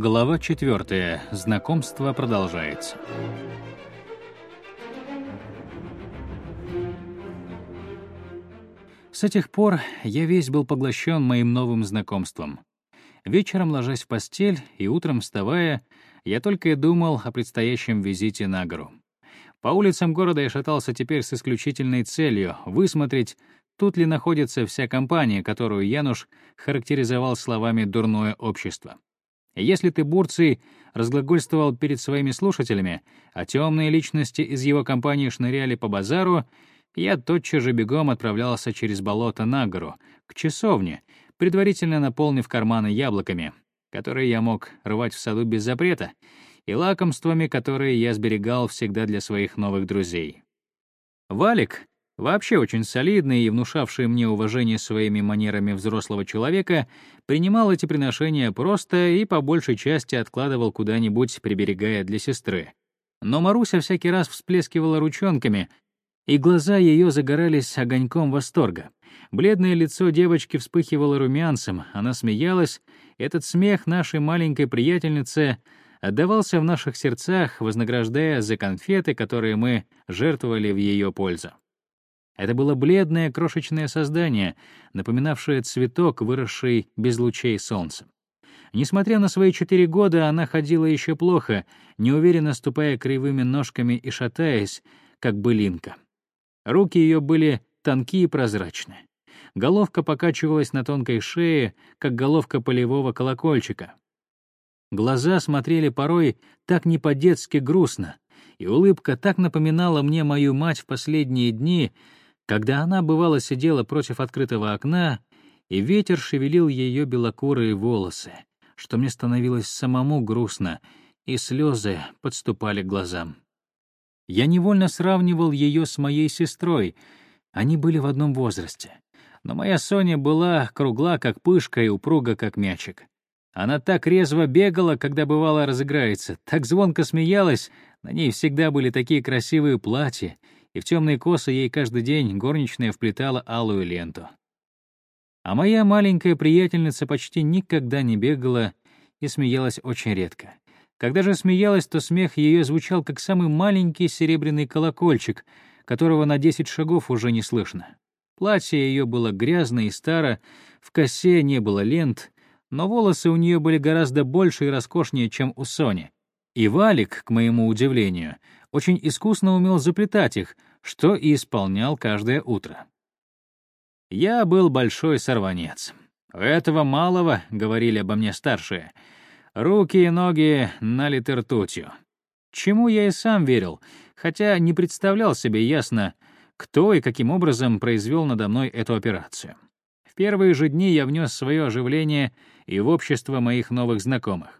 Глава 4. Знакомство продолжается. С этих пор я весь был поглощен моим новым знакомством. Вечером, ложась в постель и утром вставая, я только и думал о предстоящем визите на гору. По улицам города я шатался теперь с исключительной целью — высмотреть, тут ли находится вся компания, которую Януш характеризовал словами «дурное общество». Если ты, Бурций, разглагольствовал перед своими слушателями, а темные личности из его компании шныряли по базару, я тотчас же бегом отправлялся через болото на гору, к часовне, предварительно наполнив карманы яблоками, которые я мог рвать в саду без запрета, и лакомствами, которые я сберегал всегда для своих новых друзей. Валик, вообще очень солидный и внушавший мне уважение своими манерами взрослого человека, принимал эти приношения просто и по большей части откладывал куда-нибудь, приберегая для сестры. Но Маруся всякий раз всплескивала ручонками, и глаза ее загорались огоньком восторга. Бледное лицо девочки вспыхивало румянцем, она смеялась. Этот смех нашей маленькой приятельницы отдавался в наших сердцах, вознаграждая за конфеты, которые мы жертвовали в ее пользу. Это было бледное крошечное создание, напоминавшее цветок, выросший без лучей солнца. Несмотря на свои четыре года, она ходила еще плохо, неуверенно ступая кривыми ножками и шатаясь, как былинка. Руки ее были тонкие и прозрачные. Головка покачивалась на тонкой шее, как головка полевого колокольчика. Глаза смотрели порой так не по-детски грустно, и улыбка так напоминала мне мою мать в последние дни, когда она, бывало, сидела против открытого окна, и ветер шевелил ее белокурые волосы, что мне становилось самому грустно, и слезы подступали к глазам. Я невольно сравнивал ее с моей сестрой, они были в одном возрасте. Но моя Соня была кругла, как пышка, и упруга, как мячик. Она так резво бегала, когда бывало разыграется, так звонко смеялась, на ней всегда были такие красивые платья, и в темные косы ей каждый день горничная вплетала алую ленту. А моя маленькая приятельница почти никогда не бегала и смеялась очень редко. Когда же смеялась, то смех ее звучал как самый маленький серебряный колокольчик, которого на десять шагов уже не слышно. Платье ее было грязно и старо, в косе не было лент, но волосы у нее были гораздо больше и роскошнее, чем у Сони. И Валик, к моему удивлению, очень искусно умел заплетать их, что и исполнял каждое утро. Я был большой сорванец. «У этого малого, — говорили обо мне старшие, — руки и ноги налиты ртутью. Чему я и сам верил, хотя не представлял себе ясно, кто и каким образом произвел надо мной эту операцию первые же дни я внес свое оживление и в общество моих новых знакомых.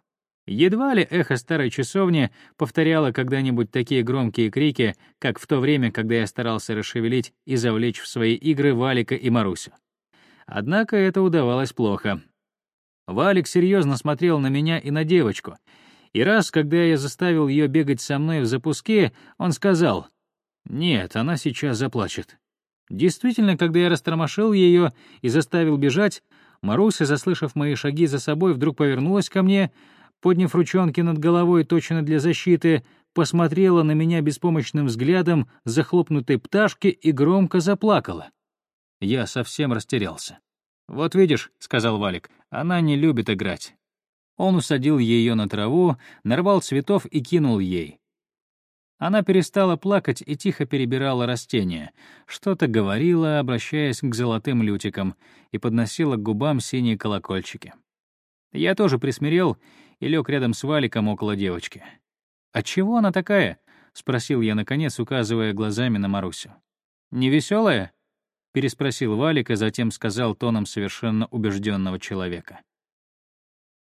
Едва ли эхо старой часовни повторяло когда-нибудь такие громкие крики, как в то время, когда я старался расшевелить и завлечь в свои игры Валика и Марусю. Однако это удавалось плохо. Валик серьезно смотрел на меня и на девочку, и раз, когда я заставил ее бегать со мной в запуске, он сказал, «Нет, она сейчас заплачет». Действительно, когда я растормошил ее и заставил бежать, Маруся, заслышав мои шаги за собой, вдруг повернулась ко мне, подняв ручонки над головой точно для защиты, посмотрела на меня беспомощным взглядом захлопнутой пташки и громко заплакала. Я совсем растерялся. «Вот видишь», — сказал Валик, — «она не любит играть». Он усадил ее на траву, нарвал цветов и кинул ей. Она перестала плакать и тихо перебирала растения, что-то говорила, обращаясь к золотым лютикам, и подносила к губам синие колокольчики. Я тоже присмирел и лег рядом с Валиком около девочки. «Отчего она такая?» — спросил я, наконец, указывая глазами на Марусю. «Невесёлая?» — переспросил Валик, и затем сказал тоном совершенно убежденного человека.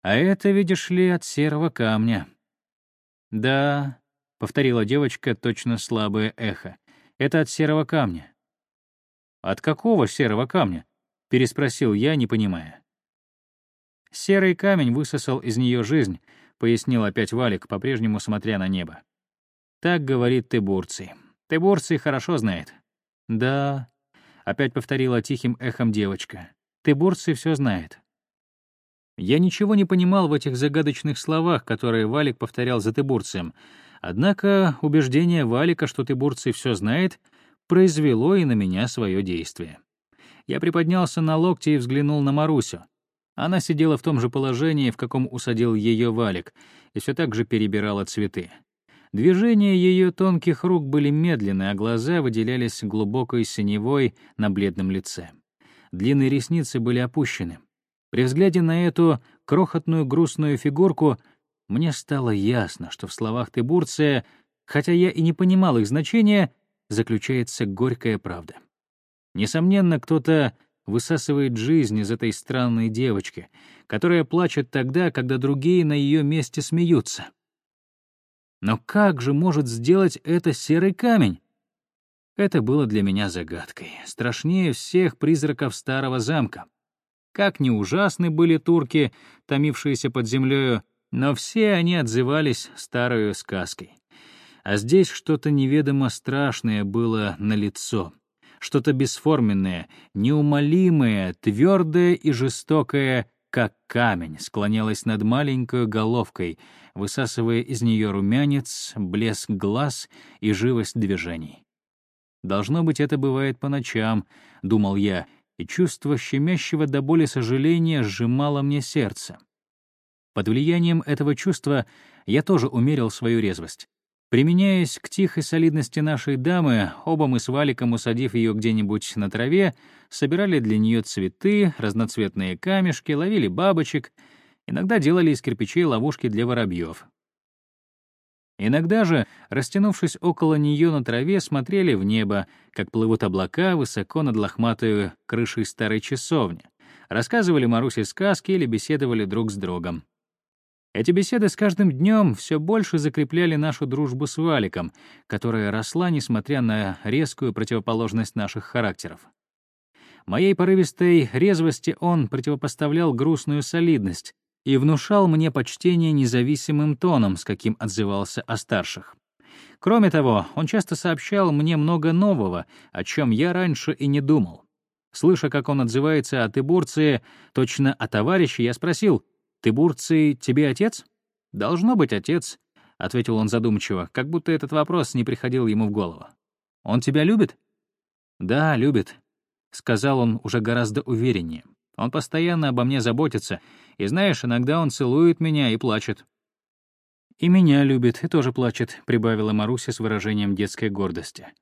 «А это, видишь ли, от серого камня». «Да, повторила девочка точно слабое эхо. Это от серого камня. От какого серого камня? переспросил я, не понимая. Серый камень высосал из нее жизнь, пояснил опять Валик, по-прежнему смотря на небо. Так говорит Тыбурций. Тыбурций хорошо знает. Да, опять повторила тихим эхом девочка. Тыбурций все знает. Я ничего не понимал в этих загадочных словах, которые Валик повторял за Тыбурцием. Однако убеждение Валика, что Тыбурций все знает, произвело и на меня свое действие. Я приподнялся на локте и взглянул на Марусю. Она сидела в том же положении, в каком усадил ее Валик, и все так же перебирала цветы. Движения ее тонких рук были медленны, а глаза выделялись глубокой синевой на бледном лице. Длинные ресницы были опущены. При взгляде на эту крохотную грустную фигурку мне стало ясно, что в словах Тыбурция, хотя я и не понимал их значения, заключается горькая правда. Несомненно, кто-то высасывает жизнь из этой странной девочки, которая плачет тогда, когда другие на ее месте смеются. Но как же может сделать это серый камень? Это было для меня загадкой, страшнее всех призраков старого замка. Как ни ужасны были турки, томившиеся под землею, но все они отзывались старой сказкой. А здесь что-то неведомо страшное было на лицо, что-то бесформенное, неумолимое, твердое и жестокое, как камень, склонялось над маленькой головкой, высасывая из нее румянец, блеск глаз и живость движений. «Должно быть, это бывает по ночам», — думал я, и чувство щемящего до боли сожаления сжимало мне сердце. Под влиянием этого чувства я тоже умерил свою резвость. Применяясь к тихой солидности нашей дамы, оба мы с Валиком, усадив ее где-нибудь на траве, собирали для нее цветы, разноцветные камешки, ловили бабочек, иногда делали из кирпичей ловушки для воробьев. Иногда же, растянувшись около нее на траве, смотрели в небо, как плывут облака высоко над лохматой крышей старой часовни, рассказывали Марусе сказки или беседовали друг с другом. Эти беседы с каждым днем все больше закрепляли нашу дружбу с Валиком, которая росла, несмотря на резкую противоположность наших характеров. Моей порывистой резвости он противопоставлял грустную солидность и внушал мне почтение независимым тоном, с каким отзывался о старших. Кроме того, он часто сообщал мне много нового, о чем я раньше и не думал. Слыша, как он отзывается о Тыбурции, точно о товарище, я спросил, «Тыбурций тебе отец?» «Должно быть отец», — ответил он задумчиво, как будто этот вопрос не приходил ему в голову. «Он тебя любит?» «Да, любит», — сказал он уже гораздо увереннее. «Он постоянно обо мне заботится, и, знаешь, иногда он целует меня и плачет». «И меня любит, и тоже плачет», — прибавила Маруся с выражением детской гордости.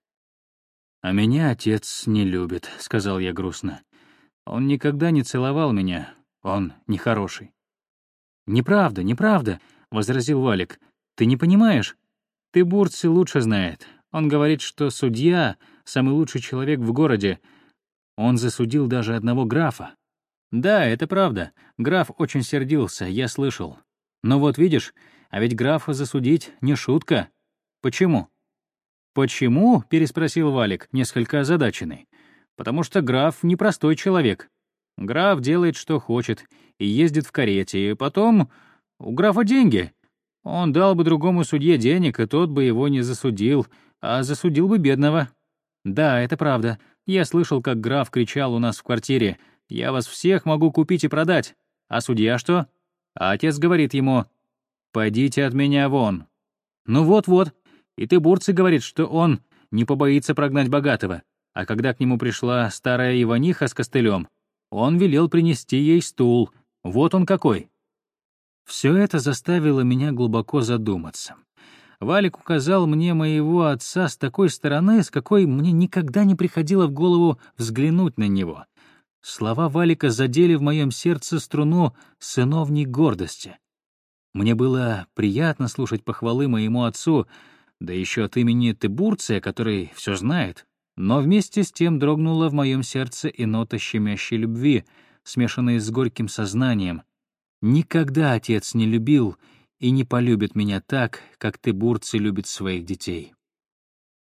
«А меня отец не любит», — сказал я грустно. «Он никогда не целовал меня, он нехороший». «Неправда, неправда», — возразил Валик. «Ты не понимаешь? Ты Бурци лучше знает. Он говорит, что судья — самый лучший человек в городе. Он засудил даже одного графа». «Да, это правда. Граф очень сердился, я слышал. Но вот видишь, а ведь графа засудить — не шутка. Почему?» «Почему?» — переспросил Валик, несколько озадаченный. «Потому что граф — непростой человек. Граф делает, что хочет, и ездит в карете, и потом у графа деньги. Он дал бы другому судье денег, и тот бы его не засудил, а засудил бы бедного. Да, это правда. Я слышал, как граф кричал у нас в квартире, «Я вас всех могу купить и продать». А судья что? А отец говорит ему, «Пойдите от меня вон». Ну вот-вот. И ты Бурци говорит, что он не побоится прогнать богатого. А когда к нему пришла старая Иваниха с костылем, он велел принести ей стул. Вот он какой. Все это заставило меня глубоко задуматься. Валик указал мне моего отца с такой стороны, с какой мне никогда не приходило в голову взглянуть на него. Слова Валика задели в моем сердце струну сыновней гордости. Мне было приятно слушать похвалы моему отцу, да еще от имени Тыбурция, который все знает. Но вместе с тем дрогнула в моем сердце и нота щемящей любви, смешанной с горьким сознанием. Никогда отец не любил и не полюбит меня так, как ты, бурцы, любит своих детей.